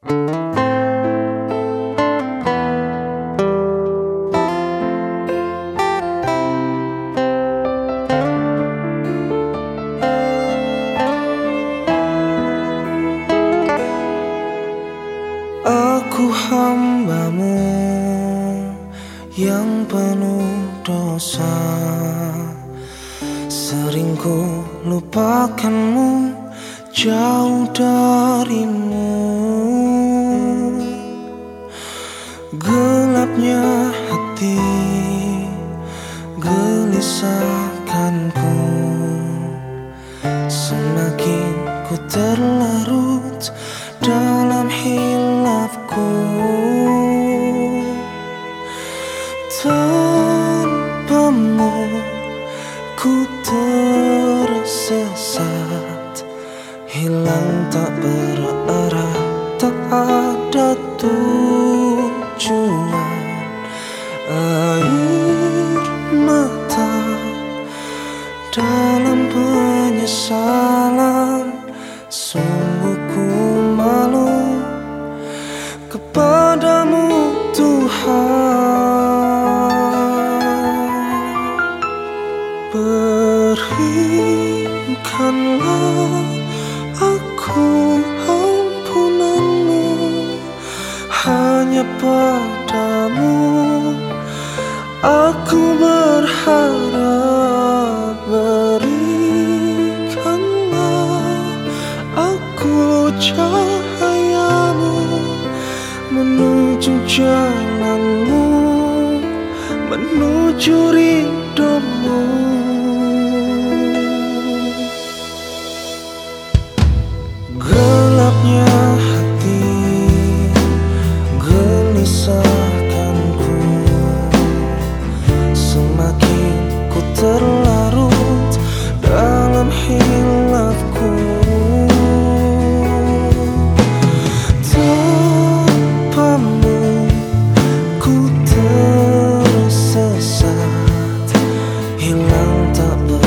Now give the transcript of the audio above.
Aku hambamu yang penuh dosa. Sering ku lupakanmu jauh darimu terlarut dalam hilafku aku berharap cahayamu menuju jalanmu menuju ridhomu terlarut dalam hilafku. Tanpamu ku tersesat hilang tak ber